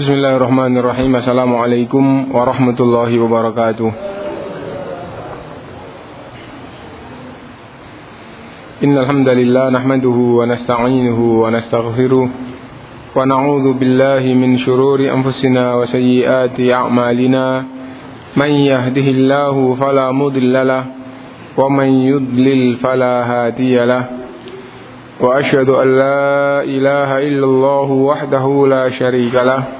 Bismillahirrahmanirrahim. Assalamualaikum warahmatullahi wabarakatuh. Innal hamdalillah nahmaduhu wa nasta'inuhu wa nastaghfiruh wa na'udzu billahi min shururi anfusina wa sayyiati a'malina. Man yahdihillahu fala mudhillalah wa man yudlil fala hadiyalah. وأشهد أن لا إله إلا الله وحده لا شريك له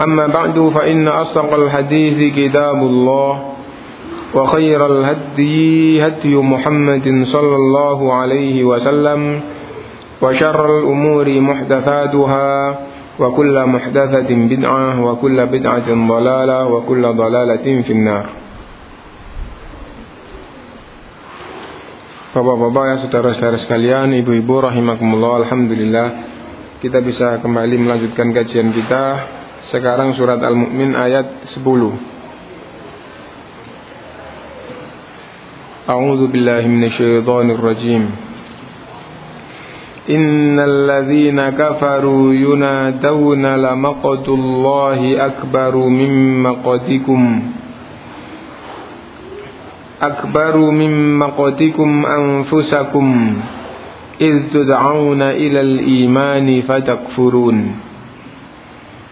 أما بعد فإن أصدق الحديث كتاب الله وخير الهدي هدي محمد صلى الله عليه وسلم وشر الأمور محدثاتها وكل محدثة بدعة وكل بدعة ضلالة وكل ضلالة في النار Bapak-bapak ya saudara-saudara sekalian, ibu-ibu rahimakumullah, alhamdulillah kita bisa kembali melanjutkan kajian kita sekarang surat Al-Mu'min ayat 10. A'udzu billahi minasyaitonir rajim. Innal ladzina kafaru yunadawna lamaqtullahi akbaru min maqatikum akbaru min maqatikum anfusakum إذ تدعون إلى الإيمان فتكفرون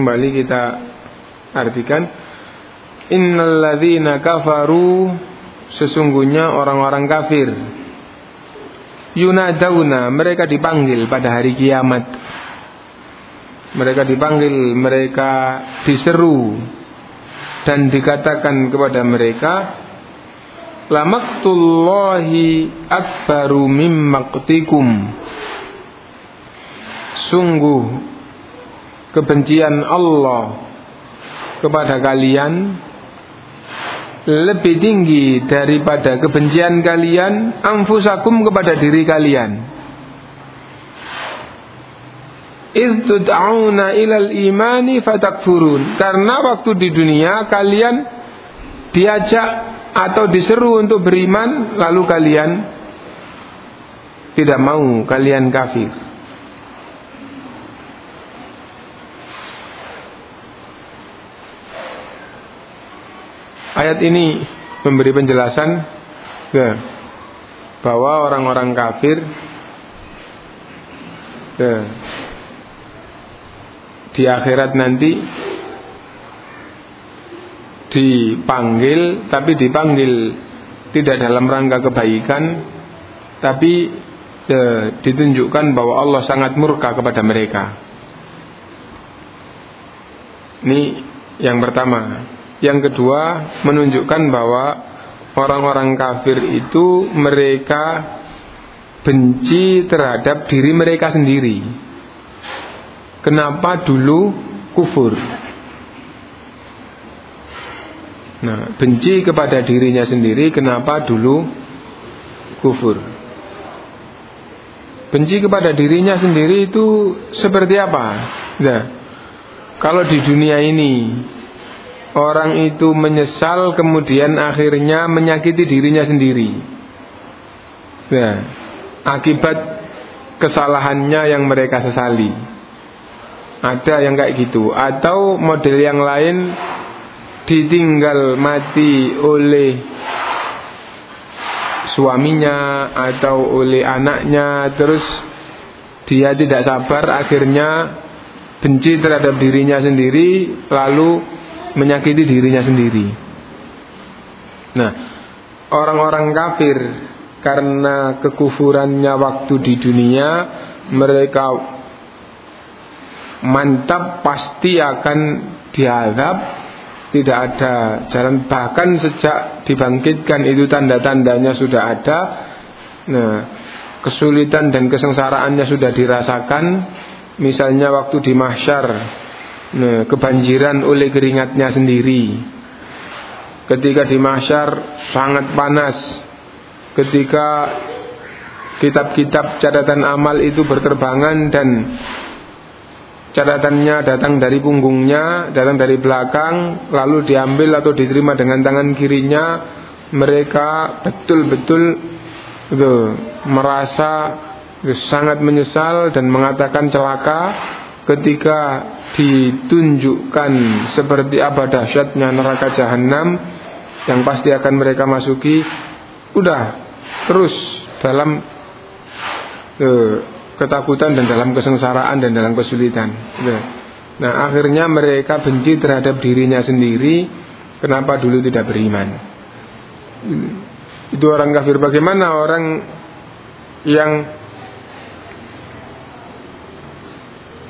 Kembali kita artikan Innalladzina kafaru Sesungguhnya orang-orang kafir. Yunadauna Mereka dipanggil pada hari kiamat. Mereka dipanggil Mereka diseru Dan dikatakan kepada mereka Lamaktullahi akbaru mimmaktikum Sungguh kebencian Allah kepada kalian lebih tinggi daripada kebencian kalian anfusakum kepada diri kalian. Izdud'auna ilal imani fatakfurun. Karena waktu di dunia kalian diajak atau diseru untuk beriman Lalu kalian tidak mau, kalian kafir Ayat ini memberi penjelasan ya, bahwa orang-orang kafir ya, di akhirat nanti dipanggil, tapi dipanggil tidak dalam rangka kebaikan, tapi ya, ditunjukkan bahwa Allah sangat murka kepada mereka. Ini yang pertama Yang kedua, menunjukkan bahwa orang-orang kafir itu mereka benci terhadap diri mereka sendiri. Kenapa dulu kufur? Nah, benci kepada dirinya sendiri kenapa dulu kufur? Benci kepada dirinya sendiri itu seperti apa? Nah, kalau di dunia ini orang itu menyesal kemudian akhirnya menyakiti dirinya sendiri. Nah, akibat kesalahannya yang mereka sesali. Ada yang kayak gitu atau model yang lain ditinggal mati oleh suaminya atau oleh anaknya terus dia tidak sabar akhirnya benci terhadap dirinya sendiri lalu menyakiti dirinya sendiri. Nah, orang-orang kafir karena kekufurannya waktu di dunia mereka mantap pasti akan diazab tidak ada jalan. Bahkan sejak dibangkitkan itu tanda-tandanya sudah ada. Nah kesulitan dan kesengsaraannya sudah dirasakan. Misalnya waktu di mahsyar nah, kebanjiran oleh keringatnya sendiri. Ketika di mahsyar sangat panas. Ketika kitab-kitab catatan amal itu berterbangan dan catatannya datang dari punggungnya, datang dari belakang, lalu diambil atau diterima dengan tangan kirinya, mereka betul-betul merasa itu sangat menyesal dan mengatakan celaka ketika ditunjukkan seperti apa dahsyatnya neraka jahanam yang pasti akan mereka masuki udah terus dalam uh, ketakutan dan dalam kesengsaraan dan dalam kesulitan. Nah, akhirnya mereka benci terhadap dirinya sendiri. Kenapa dulu tidak beriman? Itu orang kafir. Bagaimana orang yang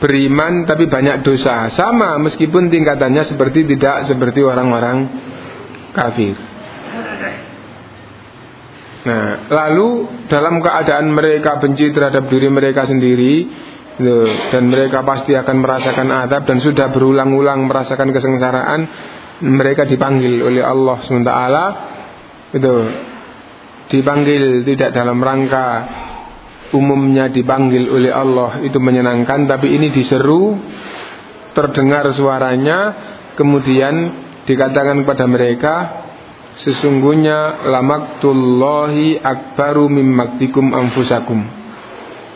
beriman tapi banyak dosa? Sama meskipun tingkatannya seperti tidak seperti orang-orang kafir. Nah, lalu dalam keadaan mereka benci terhadap diri mereka sendiri dan mereka pasti akan merasakan adab dan sudah berulang-ulang merasakan kesengsaraan, mereka dipanggil oleh Allah SWT itu dipanggil tidak dalam rangka umumnya dipanggil oleh Allah itu menyenangkan tapi ini diseru terdengar suaranya kemudian dikatakan kepada mereka Sesungguhnya lamaktullahi akbaru mimmaktikum anfusakum.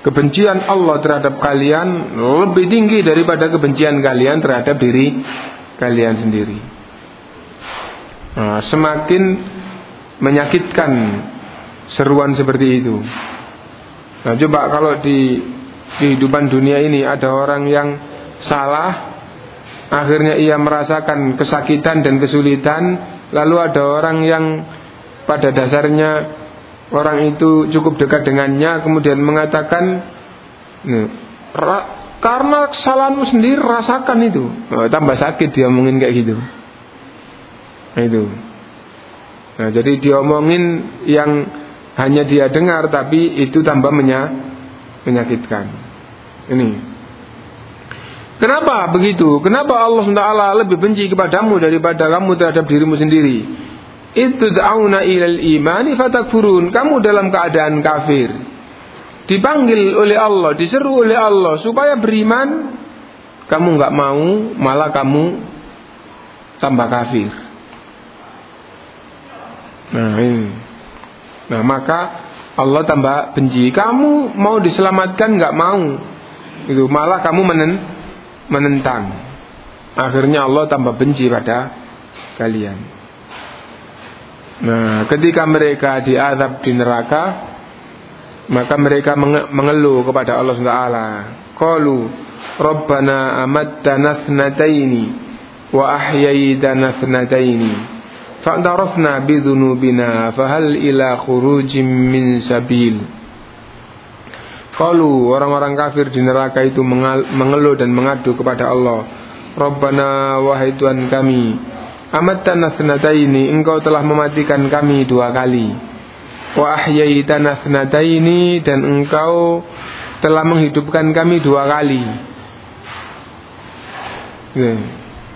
Kebencian Allah terhadap kalian lebih tinggi daripada kebencian kalian terhadap diri kalian sendiri. Nah, semakin menyakitkan seruan seperti itu. Nah, coba kalau di kehidupan dunia ini ada orang yang salah, akhirnya ia merasakan kesakitan dan kesulitan, Lalu ada orang yang pada dasarnya orang itu cukup dekat dengannya kemudian mengatakan karena kesalahanmu sendiri rasakan itu. Oh, tambah sakit dia omongin kayak gitu. Nah, itu. Nah, jadi diomongin yang hanya dia dengar tapi itu tambah menyakitkan ini Kenapa begitu? Kenapa Allah SWT lebih benci kepadamu daripada kamu terhadap dirimu sendiri? Itu da'una ilal imani fatakfurun. Kamu dalam keadaan kafir. Dipanggil oleh Allah, diseru oleh Allah supaya beriman. Kamu nggak mau, malah kamu tambah kafir. Nah ini. Nah maka Allah tambah benci. Kamu mau diselamatkan nggak mau. Itu malah kamu menen menentang. Akhirnya Allah tambah benci pada kalian. Nah, ketika mereka diazab di neraka, maka mereka mengeluh kepada Allah SWT. Qalu Rabbana amattana thnataini wa ahyaitana thnataini fa'tarafna bidhunubina fahal ila khurujim min sabil. Kalau orang-orang kafir di neraka itu mengeluh dan mengadu kepada Allah. Rabbana wahai Tuhan kami, Amat tanah ini engkau telah mematikan kami dua kali. Wa ahyaitana ini dan engkau telah menghidupkan kami dua kali.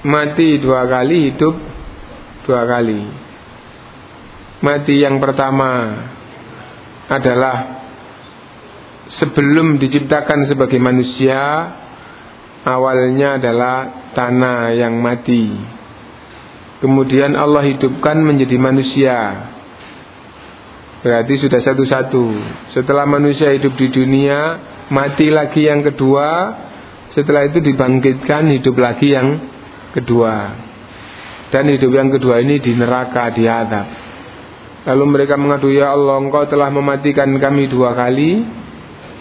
Mati dua kali, hidup dua kali. Mati yang pertama adalah sebelum diciptakan sebagai manusia, awalnya adalah tanah yang mati. Kemudian Allah hidupkan menjadi manusia Berarti sudah satu-satu Setelah manusia hidup di dunia Mati lagi yang kedua Setelah itu dibangkitkan Hidup lagi yang kedua Dan hidup yang kedua ini di neraka, di adab Lalu mereka mengadu Ya Allah engkau telah mematikan kami dua kali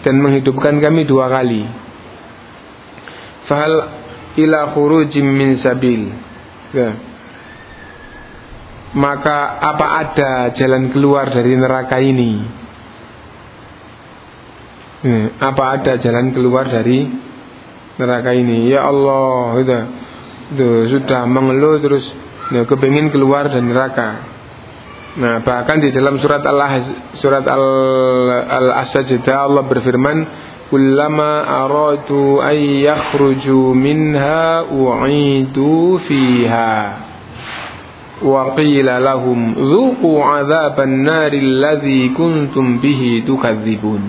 Dan menghidupkan kami dua kali. Fahal ila khurujim min sabil. Ya. Maka apa ada jalan keluar dari neraka ini? Hmm, apa ada jalan keluar dari neraka ini? Ya Allah, itu, Duh, sudah mengeluh terus ya, kepingin keluar dari neraka. Nah, bahkan di dalam surat Al surat Al, Al Allah berfirman, "Kullama aradu ay yakhruju minha u'idu fiha." Wa qila lahum dhuqu 'adzaban nari alladzi kuntum bihi tukadzibun.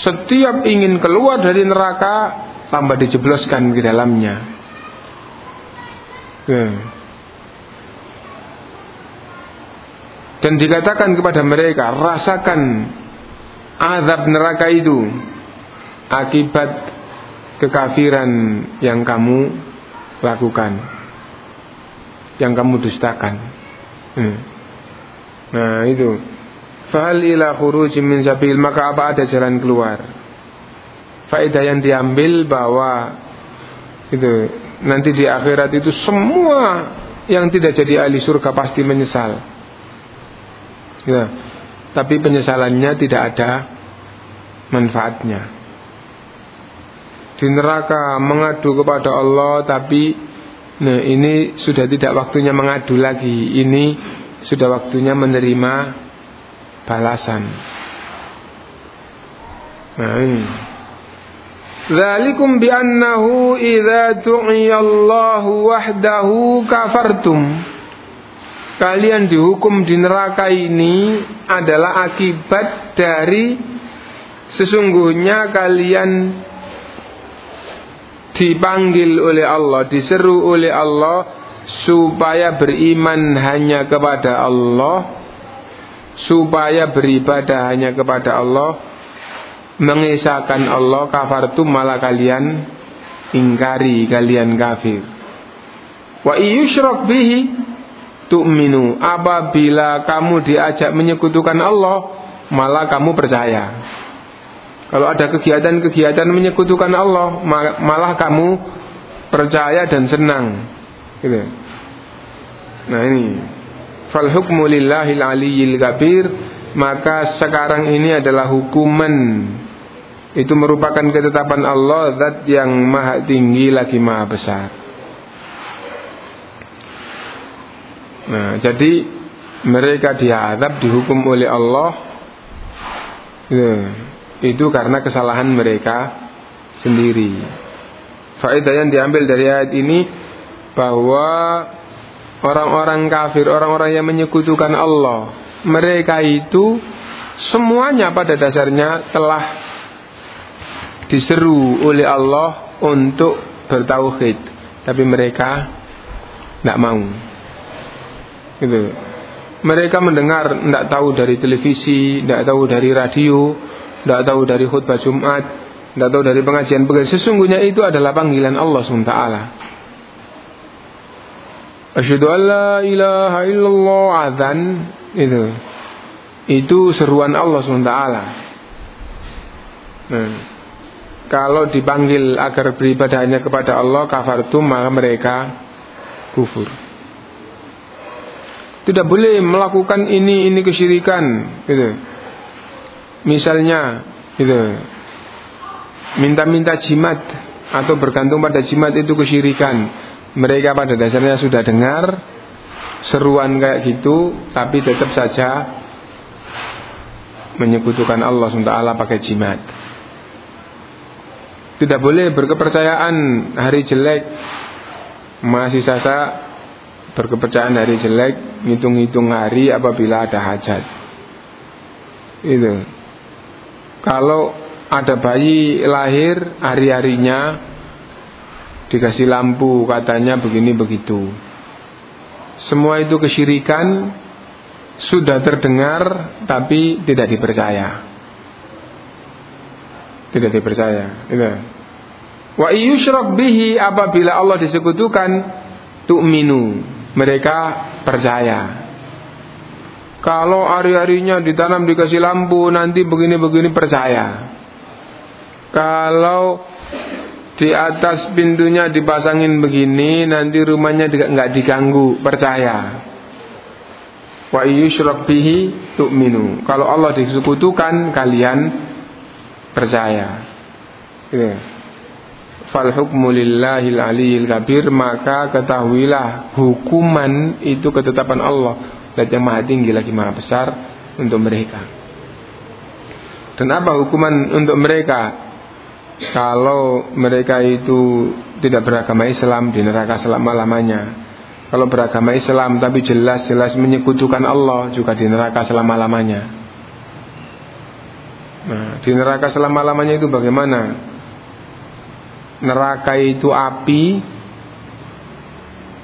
Setiap ingin keluar dari neraka tambah dijebloskan ke dalamnya. Ya. Dan dikatakan kepada mereka, rasakan azab neraka itu akibat kekafiran yang kamu lakukan yang kamu dustakan. Hmm. Nah itu. Fahal ila khuruj min sabil maka apa ada jalan keluar? Faedah yang diambil bahwa itu nanti di akhirat itu semua yang tidak jadi ahli surga pasti menyesal. Ya. Tapi penyesalannya tidak ada manfaatnya. Di neraka mengadu kepada Allah tapi Nah ini sudah tidak waktunya mengadu lagi Ini sudah waktunya menerima balasan Nah ini Zalikum bi'annahu idza tu'iyallahu wahdahu kafartum. Kalian dihukum di neraka ini adalah akibat dari Sesungguhnya kalian dipanggil oleh Allah, diseru oleh Allah supaya beriman hanya kepada Allah, supaya beribadah hanya kepada Allah, mengisahkan Allah kafartum malah kalian ingkari kalian kafir. Wa iyushrok bihi tu'minu apabila kamu diajak menyekutukan Allah malah kamu percaya. Kalau ada kegiatan-kegiatan menyekutukan Allah, malah kamu percaya dan senang. Gitu. Nah ini, fal hukmu lillahil aliyyil kabir, maka sekarang ini adalah hukuman itu merupakan ketetapan Allah zat yang maha tinggi lagi maha besar. Nah, jadi mereka dihadap dihukum oleh Allah. Gitu itu karena kesalahan mereka sendiri. Faedah yang diambil dari ayat ini bahwa orang-orang kafir, orang-orang yang menyekutukan Allah, mereka itu semuanya pada dasarnya telah diseru oleh Allah untuk bertauhid, tapi mereka tidak mau. Gitu. Mereka mendengar, tidak tahu dari televisi, tidak tahu dari radio, tidak tahu dari khutbah Jumat, tidak tahu dari pengajian pengajian. Sesungguhnya itu adalah panggilan Allah SWT. Asyhadu an la ilaha illallah adzan itu. Itu seruan Allah SWT. Nah, kalau dipanggil agar beribadahnya kepada Allah kafartum maka mereka kufur. Tidak boleh melakukan ini ini kesyirikan gitu. Misalnya itu minta-minta jimat atau bergantung pada jimat itu kesyirikan. mereka pada dasarnya sudah dengar seruan kayak gitu tapi tetap saja menyekutukan Allah SWT pakai jimat tidak boleh berkepercayaan hari jelek. Masih sasa berkepercayaan hari jelek ngitung-ngitung hari apabila ada hajat. Itu. Kalau ada bayi lahir hari-harinya dikasih lampu katanya begini begitu. Semua itu kesyirikan sudah terdengar tapi tidak dipercaya tidak dipercaya itu wa yusyrak bihi apabila Allah disekutukan tu'minu. Mereka percaya. Kalau hari-harinya ditanam dikasih lampu nanti begini-begini percaya. Kalau di atas pintunya dipasangin begini nanti rumahnya nggak diganggu percaya. Wa yusyrak bihi tu'minu. Kalau Allah disekutukan kalian percaya ya. fal hukmu lillahil aliyil kabir maka ketahuilah hukuman itu ketetapan Allah dan yang maha tinggi lagi maha besar untuk mereka dan apa hukuman untuk mereka kalau mereka itu tidak beragama Islam di neraka selama-lamanya. Kalau beragama Islam tapi jelas-jelas menyekutukan Allah juga di neraka selama-lamanya. Nah, di neraka selama-lamanya itu bagaimana? Neraka itu api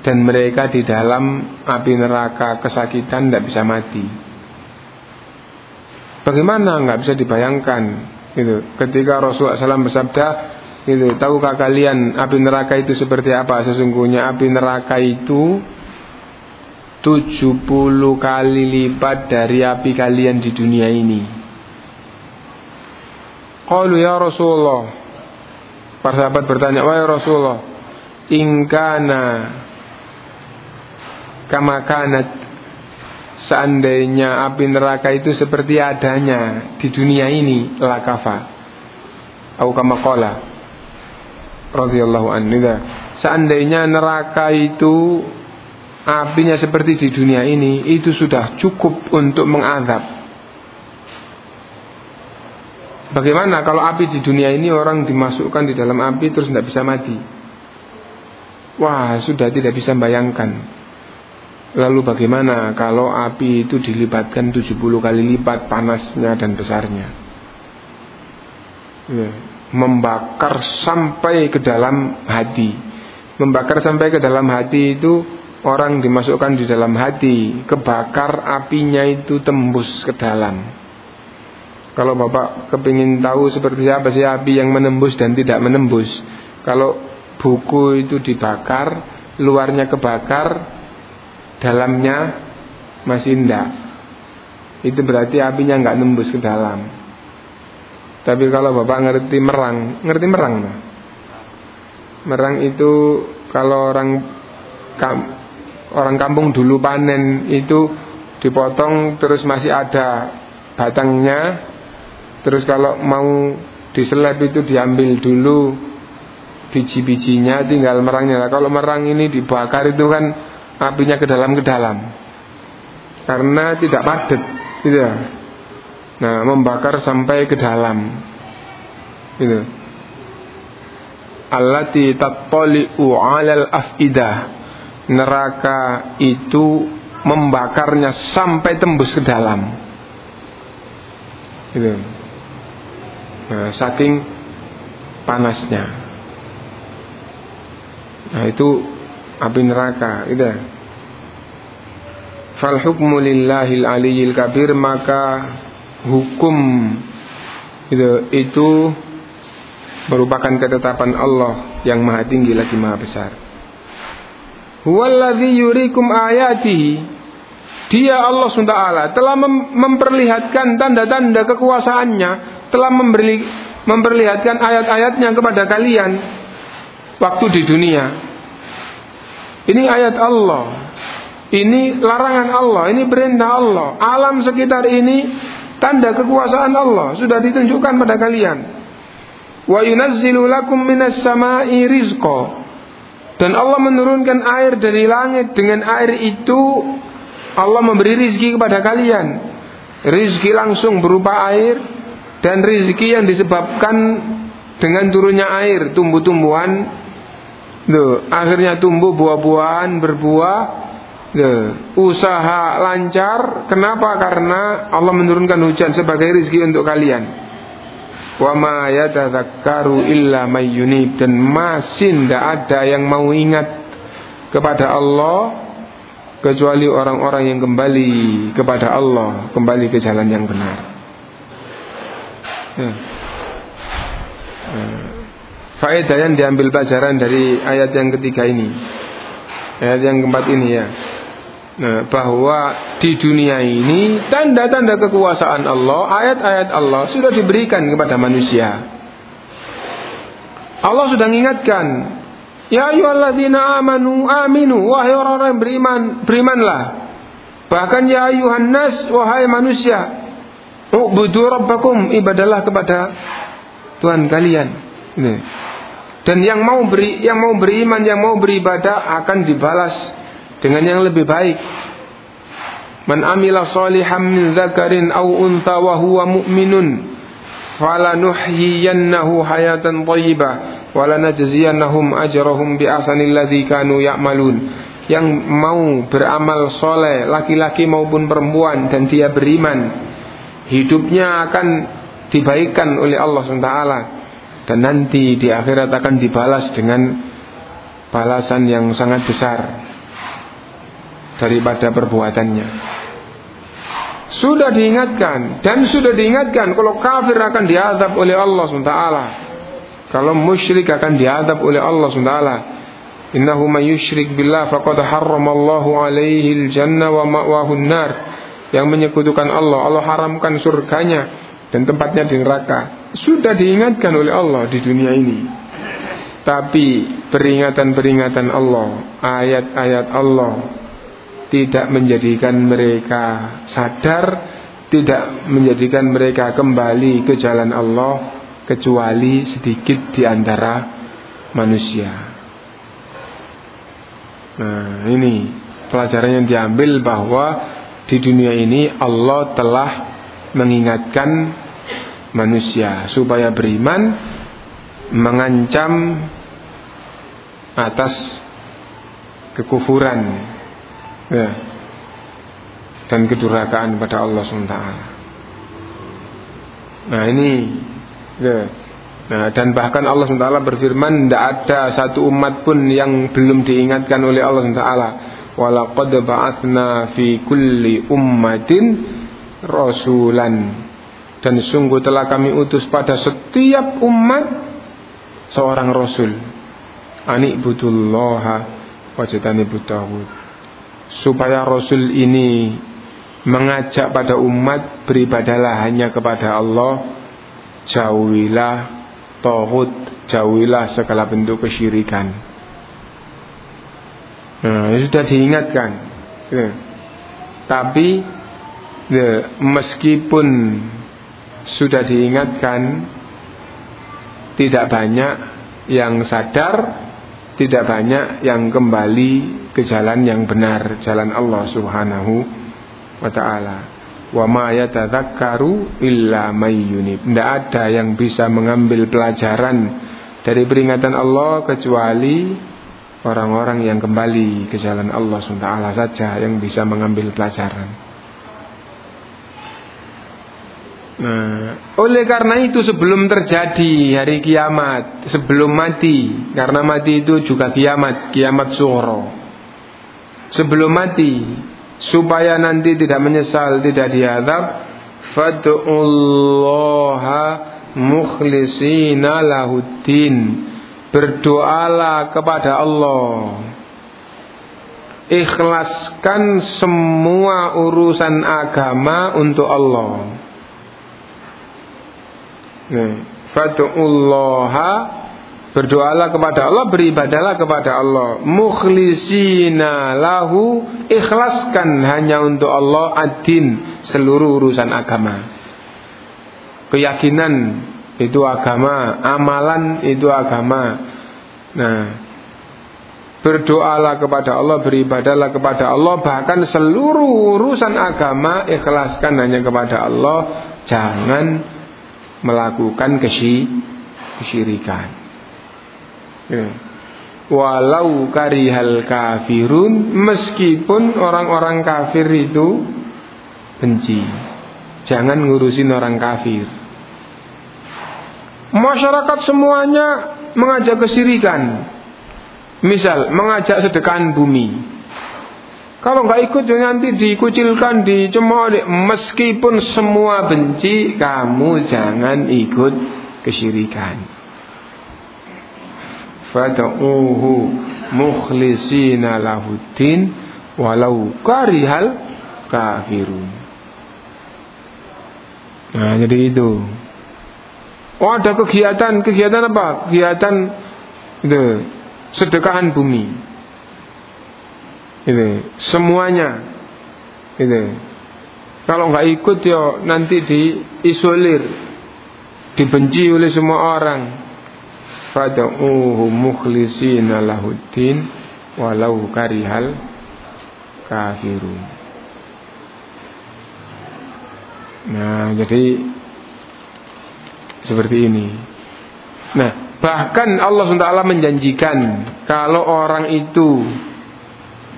dan mereka di dalam api neraka kesakitan tidak bisa mati. Bagaimana nggak bisa dibayangkan Gitu. Ketika Rasulullah SAW bersabda, gitu, tahukah kalian api neraka itu seperti apa? Sesungguhnya api neraka itu 70 kali lipat dari api kalian di dunia ini. Qalu ya Rasulullah. Para sahabat bertanya, "Wahai Rasulullah, ingkana kama kanat Seandainya api neraka itu seperti adanya di dunia ini lakafa. Aku kama qala anhu. Seandainya neraka itu apinya seperti di dunia ini, itu sudah cukup untuk mengadab. Bagaimana kalau api di dunia ini orang dimasukkan di dalam api terus tidak bisa mati? Wah, sudah tidak bisa bayangkan. Lalu bagaimana kalau api itu dilibatkan 70 kali lipat panasnya dan besarnya? Ya, membakar sampai ke dalam hati. Membakar sampai ke dalam hati itu orang dimasukkan di dalam hati, kebakar apinya itu tembus ke dalam. Kalau Bapak kepingin tahu seperti apa sih api yang menembus dan tidak menembus. Kalau buku itu dibakar, luarnya kebakar, dalamnya masih indah itu berarti apinya nggak nembus ke dalam tapi kalau bapak ngerti merang ngerti merang nah? merang itu kalau orang kam, orang kampung dulu panen itu dipotong terus masih ada batangnya terus kalau mau diseleb itu diambil dulu biji-bijinya tinggal merangnya kalau merang ini dibakar itu kan apinya ke dalam ke dalam karena tidak padat gitu ya. Nah, membakar sampai ke dalam. Gitu. Allati tattali'u 'alal afidah. Neraka itu membakarnya sampai tembus ke dalam. Gitu. Nah, saking panasnya. Nah, itu api neraka itu fal hukmu lillahil aliyil kabir maka hukum itu itu merupakan ketetapan Allah yang maha tinggi lagi maha besar huwallazi yurikum ayatihi dia Allah SWT telah mem memperlihatkan tanda-tanda kekuasaannya telah memberi memperlihatkan ayat-ayatnya kepada kalian waktu di dunia ini ayat Allah. Ini larangan Allah, ini perintah Allah. Alam sekitar ini tanda kekuasaan Allah sudah ditunjukkan pada kalian. Wa yunazzilu lakum minas sama'i rizqa. Dan Allah menurunkan air dari langit dengan air itu Allah memberi rizki kepada kalian. Rizki langsung berupa air dan rizki yang disebabkan dengan turunnya air, tumbuh-tumbuhan. Akhirnya tumbuh buah-buahan berbuah. Tuh, usaha lancar. Kenapa? Karena Allah menurunkan hujan sebagai rizki untuk kalian wa ma yatadzakkaru illa may yunib dan masih tidak ada yang mau ingat kepada Allah kecuali orang-orang yang kembali kepada Allah, kembali ke jalan yang benar. Ya. ya. Faedah yang diambil pelajaran dari ayat yang ketiga ini, ayat yang keempat ini ya. Nah, bahwa di dunia ini tanda-tanda kekuasaan Allah, ayat-ayat Allah sudah diberikan kepada manusia. Allah sudah mengingatkan, Ya ayyuhalladzina amanu aminu wahai orang-orang beriman, berimanlah. Bahkan ya ayuhan nas wahai manusia, ubudu rabbakum ibadalah kepada Tuhan kalian. Dan yang mau beri yang mau beriman, yang mau beribadah akan dibalas dengan yang lebih baik. Man amila salihan min dzakarin aw untha wa huwa mu'minun falanuhyiyannahu hayatan thayyibah wa lanajziyannahum ajrahum bi ahsanil ladzi kanu ya'malun. Yang mau beramal soleh laki-laki maupun perempuan dan dia beriman hidupnya akan dibaikan oleh Allah SWT dan nanti di akhirat akan dibalas dengan balasan yang sangat besar daripada perbuatannya. Sudah diingatkan dan sudah diingatkan kalau kafir akan diadab oleh Allah SWT. Kalau musyrik akan diadab oleh Allah SWT. Innahu man yusyrik billah faqad harramallahu alaihi al-jannah wa ma'wahu nar Yang menyekutukan Allah, Allah haramkan surganya dan tempatnya di neraka. Sudah diingatkan oleh Allah di dunia ini. Tapi peringatan-peringatan Allah, ayat-ayat Allah tidak menjadikan mereka sadar, tidak menjadikan mereka kembali ke jalan Allah kecuali sedikit di antara manusia. Nah, ini pelajaran yang diambil bahwa di dunia ini Allah telah mengingatkan manusia supaya beriman mengancam atas kekufuran ya, dan kedurhakaan pada Allah SWT. Nah ini, ya. Nah, dan bahkan Allah SWT berfirman tidak ada satu umat pun yang belum diingatkan oleh Allah SWT. Walaqad ba'athna fi kulli ummatin rasulan. Dan sungguh telah kami utus pada setiap umat seorang rasul. Anik butullaha wajatani butawud supaya Rasul ini mengajak pada umat beribadalah hanya kepada Allah jauhilah tauhid jauhilah segala bentuk kesyirikan nah ini sudah diingatkan ya. tapi ya, meskipun sudah diingatkan tidak banyak yang sadar tidak banyak yang kembali ke jalan yang benar, jalan Allah Subhanahu wa taala. Wa ma yatadzakkaru illa may yunib. Tidak ada yang bisa mengambil pelajaran dari peringatan Allah kecuali orang-orang yang kembali ke jalan Allah SWT saja yang bisa mengambil pelajaran. Nah, oleh karena itu sebelum terjadi hari kiamat, sebelum mati, karena mati itu juga kiamat, kiamat suhro. Sebelum mati, supaya nanti tidak menyesal, tidak dihadap, fad'ullaha mukhlisina lahuddin. Berdoalah kepada Allah. Ikhlaskan semua urusan agama untuk Allah. Fatu'ullaha Berdoalah kepada Allah Beribadalah kepada Allah. Mukhlisina lahu Ikhlaskan hanya untuk Allah Adin seluruh urusan agama. Keyakinan Itu agama Amalan itu agama Nah Berdoalah kepada Allah, beribadalah kepada Allah, bahkan seluruh urusan agama ikhlaskan hanya kepada Allah, jangan melakukan kesyirikan. Ya. Walau karihal kafirun, meskipun orang-orang kafir itu benci, jangan ngurusin orang kafir. Masyarakat semuanya mengajak kesyirikan Misal mengajak sedekahan bumi. Kalau nggak ikut ya nanti dikucilkan, dicemooh. Meskipun semua benci, kamu jangan ikut kesyirikan. Fad'uhu mukhlisina lahuddin walau karihal kafirun. Nah, jadi itu. Oh, ada kegiatan, kegiatan apa? Kegiatan itu sedekahan bumi. Ini semuanya. Ini kalau nggak ikut ya nanti diisolir, dibenci oleh semua orang. Fad'uhu mukhlishina lahuddin walau karihal kafirun. Nah, jadi seperti ini. Nah, Bahkan Allah SWT menjanjikan kalau orang itu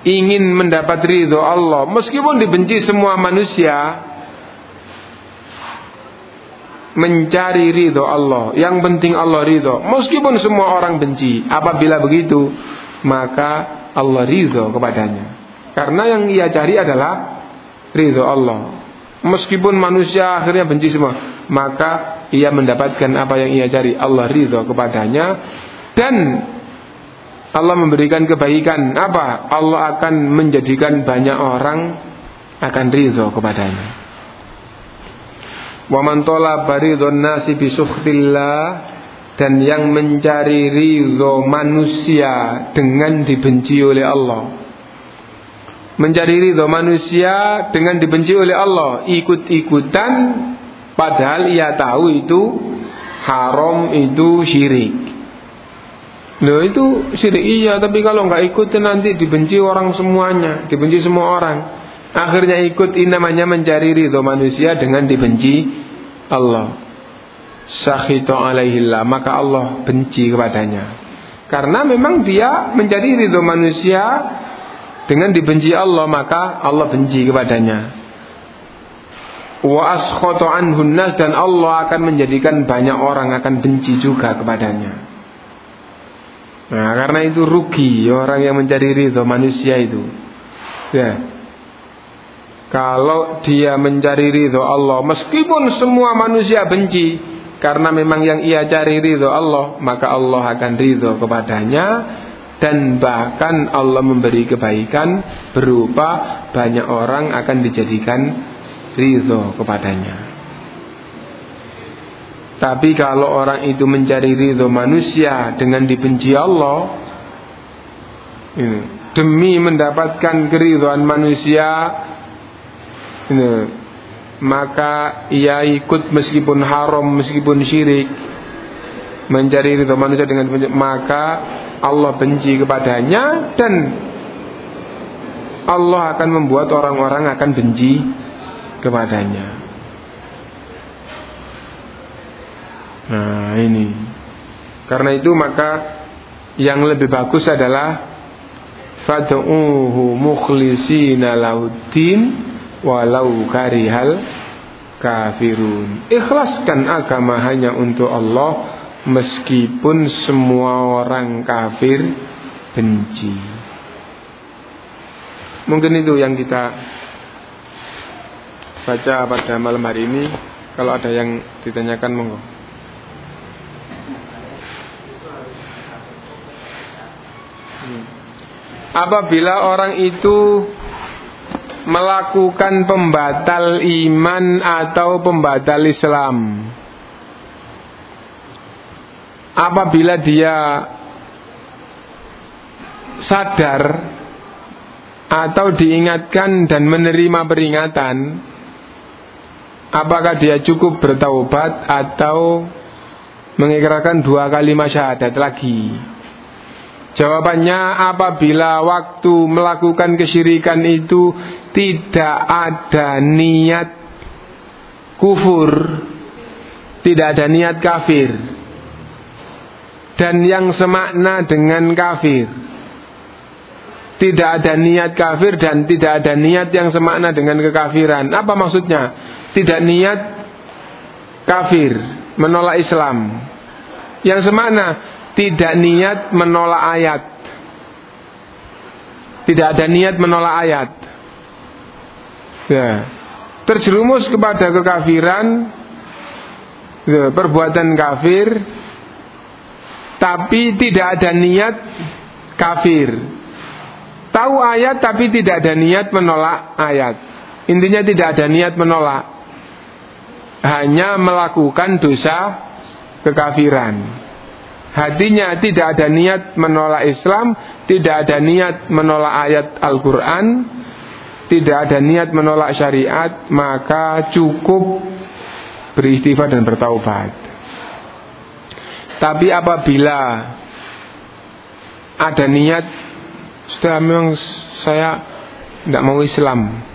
ingin mendapat ridho Allah, meskipun dibenci semua manusia, mencari ridho Allah. Yang penting Allah ridho, meskipun semua orang benci. Apabila begitu, maka Allah ridho kepadanya. Karena yang ia cari adalah ridho Allah. Meskipun manusia akhirnya benci semua, maka ia mendapatkan apa yang ia cari. Allah ridho kepadanya dan Allah memberikan kebaikan. Apa? Allah akan menjadikan banyak orang akan ridho kepadanya. Wa man talaba nasi bi dan yang mencari ridho manusia dengan dibenci oleh Allah mencari ridho manusia dengan dibenci oleh Allah ikut-ikutan padahal ia tahu itu haram itu syirik. Loh itu syirik iya tapi kalau nggak ikut nanti dibenci orang semuanya dibenci semua orang. Akhirnya ikut ini namanya mencari ridho manusia dengan dibenci Allah. Sakhito alaihillah maka Allah benci kepadanya. Karena memang dia mencari ridho manusia dengan dibenci Allah maka Allah benci kepadanya. Wa askhatu anhu nas dan Allah akan menjadikan banyak orang akan benci juga kepadanya. Nah, karena itu rugi orang yang mencari ridho manusia itu. Ya. Kalau dia mencari ridho Allah meskipun semua manusia benci karena memang yang ia cari ridho Allah, maka Allah akan ridho kepadanya dan bahkan Allah memberi kebaikan berupa banyak orang akan dijadikan ridho kepadanya. Tapi kalau orang itu mencari ridho manusia dengan dibenci Allah, demi mendapatkan keridhaan manusia, maka ia ikut meskipun haram, meskipun syirik, mencari ridho manusia dengan maka Allah benci kepadanya dan Allah akan membuat orang-orang akan benci kepadanya. Nah, ini. Karena itu maka yang lebih bagus adalah fad'uhu mukhlisina lauddin walau karihal kafirun. Ikhlaskan agama hanya untuk Allah meskipun semua orang kafir benci. Mungkin itu yang kita baca pada malam hari ini. Kalau ada yang ditanyakan monggo. Hmm. Apabila orang itu melakukan pembatal iman atau pembatal Islam apabila dia sadar atau diingatkan dan menerima peringatan apakah dia cukup bertaubat atau mengikrarkan dua kali syahadat lagi Jawabannya apabila waktu melakukan kesyirikan itu tidak ada niat kufur, tidak ada niat kafir. Dan yang semakna dengan kafir. Tidak ada niat kafir dan tidak ada niat yang semakna dengan kekafiran. Apa maksudnya? Tidak niat kafir, menolak Islam. Yang semakna tidak niat menolak ayat. Tidak ada niat menolak ayat. Ya. Terjerumus kepada kekafiran, ya, perbuatan kafir, tapi tidak ada niat kafir. Tahu ayat tapi tidak ada niat menolak ayat. Intinya tidak ada niat menolak. Hanya melakukan dosa kekafiran. Hatinya tidak ada niat menolak Islam, tidak ada niat menolak ayat Al-Quran, tidak ada niat menolak syariat, maka cukup beristighfar dan bertaubat. Tapi apabila ada niat, sudah memang saya tidak mau Islam.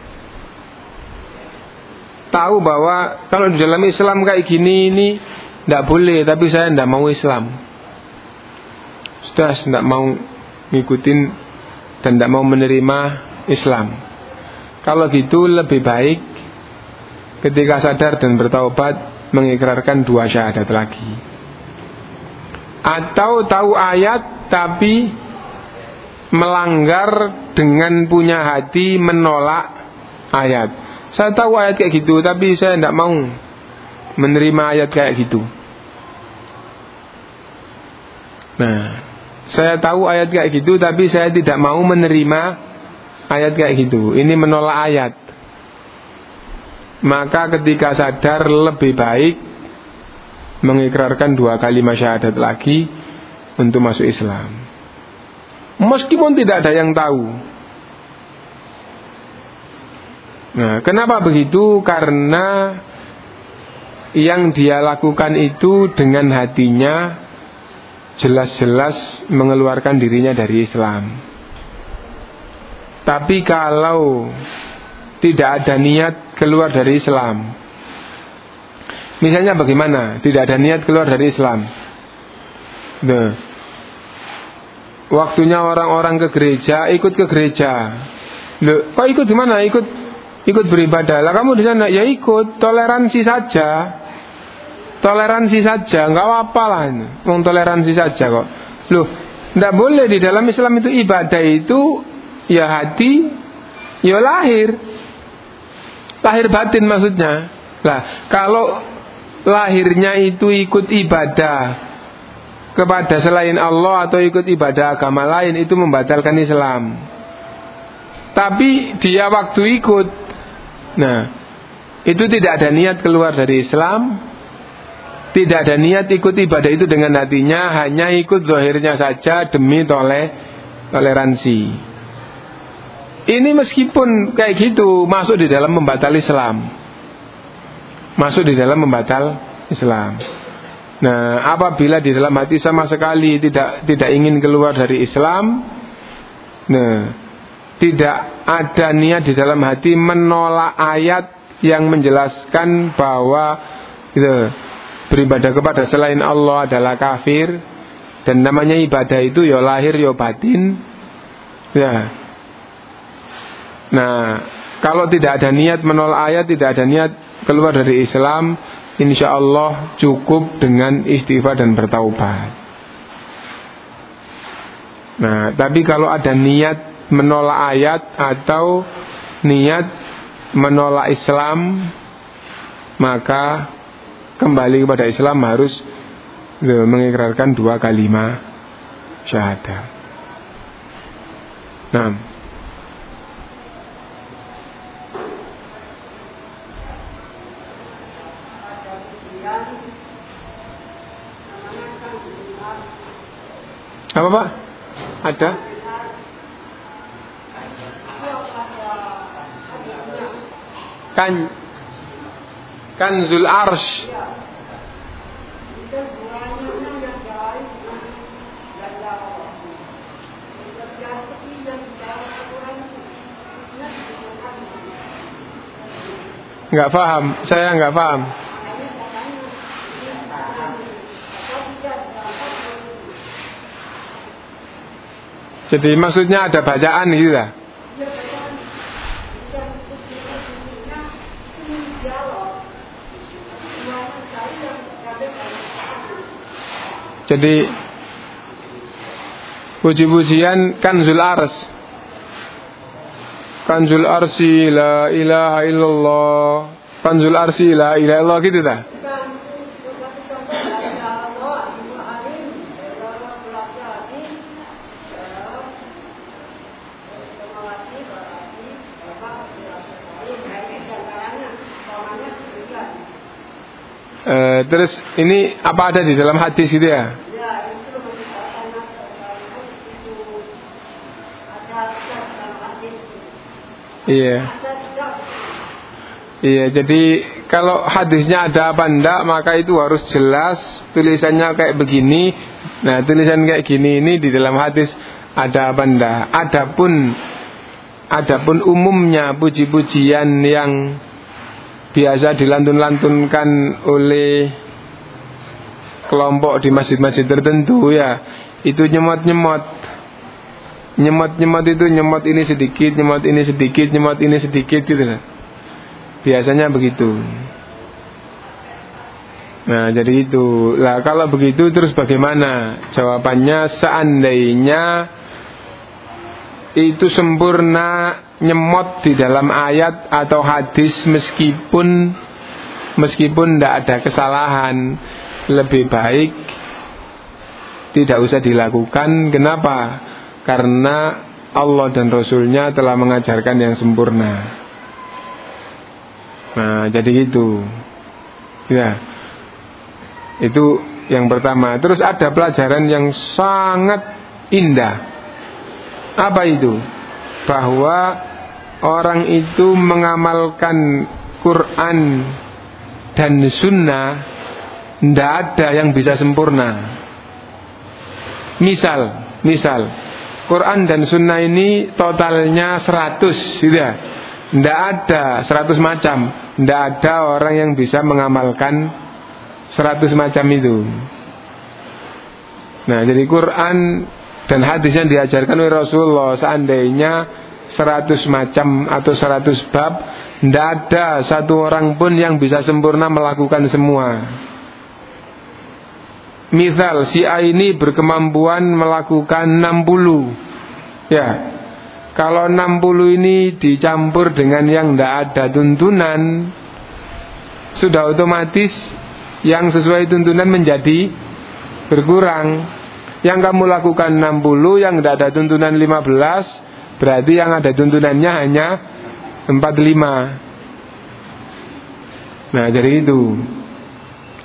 Tahu bahwa kalau di dalam Islam kayak gini ini tidak boleh, tapi saya tidak mau Islam sudah tidak mau ngikutin dan tidak mau menerima Islam. Kalau gitu lebih baik ketika sadar dan bertaubat mengikrarkan dua syahadat lagi. Atau tahu ayat tapi melanggar dengan punya hati menolak ayat. Saya tahu ayat kayak gitu tapi saya tidak mau menerima ayat kayak gitu. Nah, saya tahu ayat kayak gitu tapi saya tidak mau menerima ayat kayak gitu. Ini menolak ayat. Maka ketika sadar lebih baik mengikrarkan dua kali syahadat lagi untuk masuk Islam. Meskipun tidak ada yang tahu. Nah, kenapa begitu? Karena yang dia lakukan itu dengan hatinya jelas-jelas mengeluarkan dirinya dari Islam. Tapi kalau tidak ada niat keluar dari Islam, misalnya bagaimana? Tidak ada niat keluar dari Islam. Nah, waktunya orang-orang ke gereja, ikut ke gereja. Loh, kok ikut di mana? Ikut ikut beribadah. Lah kamu di sana ya ikut, toleransi saja toleransi saja, nggak apa-apa lah, mau toleransi saja kok. Loh, nggak boleh di dalam Islam itu ibadah itu ya hati, ya lahir, lahir batin maksudnya. Lah, kalau lahirnya itu ikut ibadah kepada selain Allah atau ikut ibadah agama lain itu membatalkan Islam. Tapi dia waktu ikut, nah itu tidak ada niat keluar dari Islam, tidak ada niat ikut ibadah itu dengan hatinya Hanya ikut zahirnya saja demi toleh toleransi. Ini meskipun kayak gitu Masuk di dalam membatal Islam. Masuk di dalam membatal Islam. Nah apabila di dalam hati sama sekali Tidak tidak ingin keluar dari Islam Nah Tidak ada niat di dalam hati Menolak ayat yang menjelaskan bahwa gitu, beribadah kepada selain Allah adalah kafir. Dan namanya ibadah itu ya lahir ya batin. Ya. Nah kalau tidak ada niat menolak ayat tidak ada niat keluar dari Islam insya Allah cukup dengan istighfar dan bertaubat. Nah tapi kalau ada niat menolak ayat atau niat menolak Islam maka kembali kepada Islam harus mengikrarkan dua kalimat syahadat. Nah, mengatakan Kanzul Arsh Enggak paham, saya enggak paham. Jadi maksudnya ada bacaan gitu lah. Jadi puji-pujian kanzul ars. Kanzul arsi la ilaha illallah. Kanzul arsi la ilaha illallah gitu dah. Uh, terus ini apa ada di dalam hadis itu ya? Iya. Iya, jadi kalau hadisnya ada apa enggak, maka itu harus jelas tulisannya kayak begini. Nah, tulisan kayak gini ini di dalam hadis ada apa enggak. Adapun adapun umumnya puji-pujian yang biasa dilantun-lantunkan oleh kelompok di masjid-masjid tertentu ya. Itu nyemot-nyemot. Nyemot-nyemot itu nyemot ini sedikit nyemot ini sedikit nyemot ini sedikit gitu lah biasanya begitu. Nah jadi itu. Lah kalau begitu terus bagaimana? Jawabannya seandainya itu sempurna nyemot di dalam ayat atau hadis meskipun meskipun tidak ada kesalahan. Lebih baik tidak usah dilakukan. Kenapa? Karena Allah dan Rasulnya telah mengajarkan yang sempurna. Nah jadi itu ya. Itu yang pertama. Terus ada pelajaran yang sangat indah. Apa itu bahwa orang itu mengamalkan Quran dan Sunnah tidak ada yang bisa sempurna. Misal, misal Quran dan Sunnah ini totalnya 100 gitu ya. Tidak ada 100 macam Tidak ada orang yang bisa mengamalkan 100 macam itu Nah jadi Quran dan hadis yang diajarkan oleh Rasulullah seandainya 100 macam atau 100 bab tidak ada satu orang pun yang bisa sempurna melakukan semua. Misal si A ini berkemampuan melakukan 60 Ya Kalau 60 ini dicampur dengan yang tidak ada tuntunan Sudah otomatis yang sesuai tuntunan menjadi berkurang yang kamu lakukan 60 Yang tidak ada tuntunan 15 Berarti yang ada tuntunannya hanya 45 Nah jadi itu.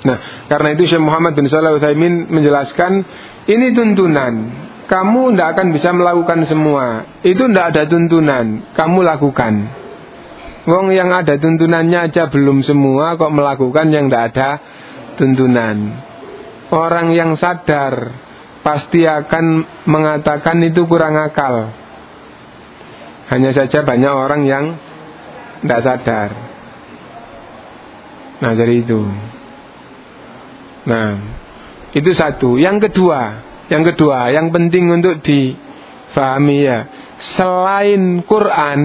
Nah karena itu Syekh Muhammad bin Salih Uthaymin menjelaskan Ini tuntunan. Kamu tidak akan bisa melakukan semua. Itu tidak ada tuntunan. Kamu lakukan. Wong yang ada tuntunannya aja belum semua Kok melakukan yang tidak ada tuntunan. Orang yang sadar pasti akan mengatakan itu kurang akal. Hanya saja banyak orang yang tidak sadar. Nah, jadi itu. Nah, itu satu. Yang kedua, yang kedua, yang penting untuk difahami ya. Selain Quran,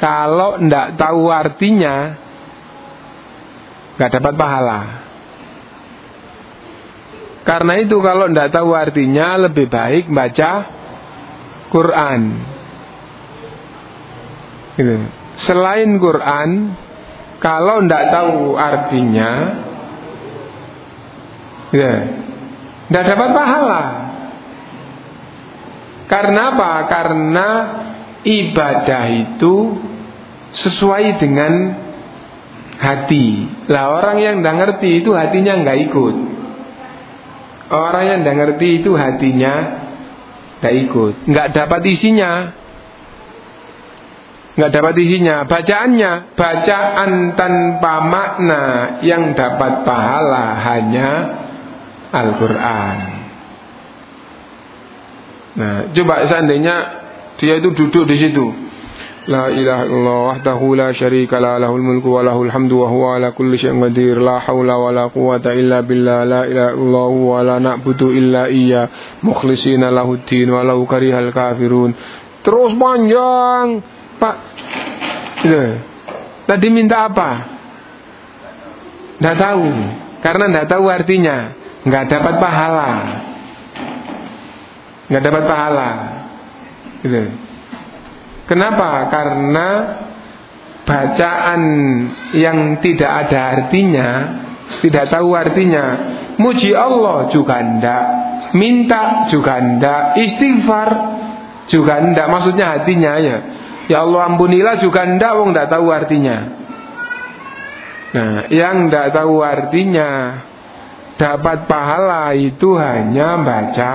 kalau tidak tahu artinya, nggak dapat pahala. Karena itu kalau tidak tahu artinya lebih baik baca Quran. Gitu. Selain Quran, kalau tidak tahu artinya, ya, tidak dapat pahala. Karena apa? Karena ibadah itu sesuai dengan hati. Lah orang yang tidak ngerti itu hatinya nggak ikut. Orang yang tidak ngerti itu hatinya tidak ikut, nggak dapat isinya, nggak dapat isinya. Bacaannya, bacaan tanpa makna yang dapat pahala hanya Al-Quran. Nah, coba seandainya dia itu duduk di situ, لا إله إلا الله وحده لا شريك لا له الملك وله الحمد وهو على كل شيء قدير لا حول ولا قوة إلا بالله لا إله إلا الله ولا نعبد إلا إياه مخلصين له الدين ولو كره الكافرون terus panjang Pak tadi minta apa tidak tahu karena tidak tahu artinya nggak dapat pahala nggak dapat pahala gitu Kenapa? Karena bacaan yang tidak ada artinya, tidak tahu artinya, muji Allah juga ndak, minta juga ndak, istighfar juga ndak, maksudnya hatinya ya. Ya Allah ampunilah juga ndak, wong ndak tahu artinya. Nah, yang ndak tahu artinya dapat pahala itu hanya baca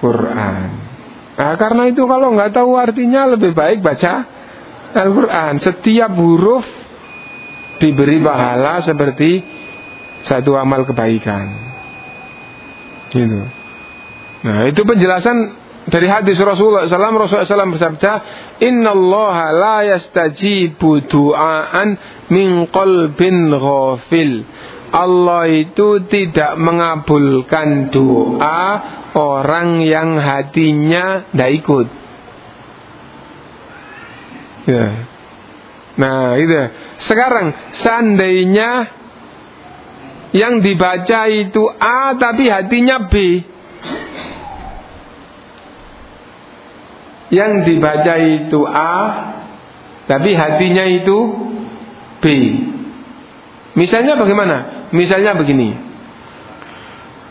Quran. Nah karena itu kalau nggak tahu artinya lebih baik baca Al-Quran. Setiap huruf diberi pahala seperti satu amal kebaikan. Gitu. Nah itu penjelasan dari hadis Rasulullah SAW Rasulullah SAW bersabda Inna Allah la yastajibu du'aan min qalbin ghafil Allah itu tidak mengabulkan doa orang yang hatinya tidak ikut. Ya. Nah, itu. Sekarang seandainya yang dibaca itu A tapi hatinya B. Yang dibaca itu A tapi hatinya itu B. Misalnya bagaimana? Misalnya begini,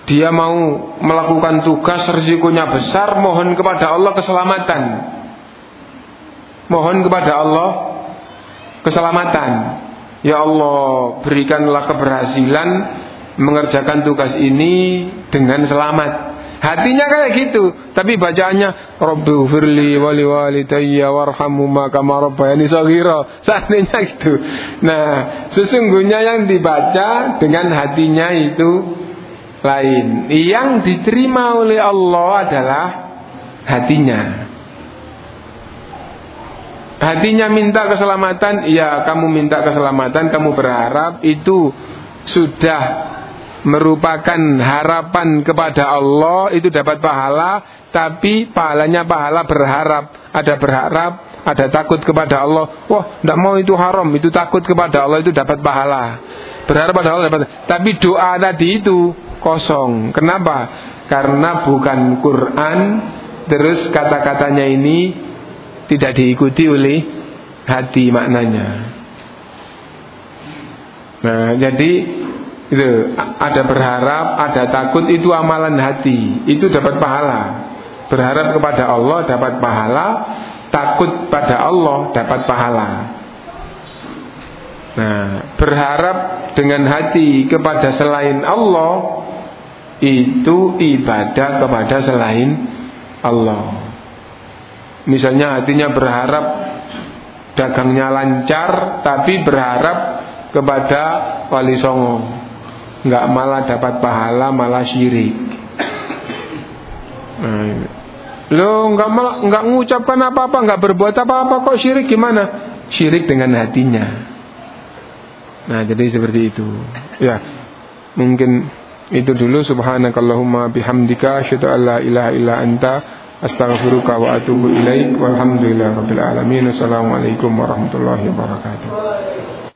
dia mau melakukan tugas risikonya besar, mohon kepada Allah keselamatan. Mohon kepada Allah keselamatan. Ya Allah, berikanlah keberhasilan mengerjakan tugas ini dengan selamat. Hatinya kayak gitu, tapi bacaannya Rabbi firli wali walidayya warhamhuma kama rabbayani shaghira. Seandainya gitu. Nah, sesungguhnya yang dibaca dengan hatinya itu lain. Yang diterima oleh Allah adalah hatinya. Hatinya minta keselamatan, ya kamu minta keselamatan, kamu berharap itu sudah merupakan harapan kepada Allah itu dapat pahala tapi pahalanya pahala berharap. Ada berharap ada takut kepada Allah. Wah tidak mau itu haram itu takut kepada Allah itu dapat pahala. Berharap pada Allah dapat. Tapi doa tadi itu kosong. Kenapa? Karena bukan Quran terus kata-katanya ini tidak diikuti oleh hati maknanya. Nah jadi itu ada berharap, ada takut itu amalan hati. Itu dapat pahala. Berharap kepada Allah dapat pahala, takut pada Allah dapat pahala. Nah, berharap dengan hati kepada selain Allah itu ibadah kepada selain Allah. Misalnya hatinya berharap dagangnya lancar tapi berharap kepada wali songo nggak malah dapat pahala malah syirik. Nah, lo nggak malah nggak mengucapkan apa-apa nggak berbuat apa-apa kok syirik? Gimana? Syirik dengan hatinya. Nah jadi seperti itu. Ya mungkin itu dulu. Subhanakallahumma bihamdika asyhadu an la ilaha illa anta astaghfiruka wa atubu ilaik. Walhamdulillahirabbil alamin. Assalamualaikum warahmatullahi wabarakatuh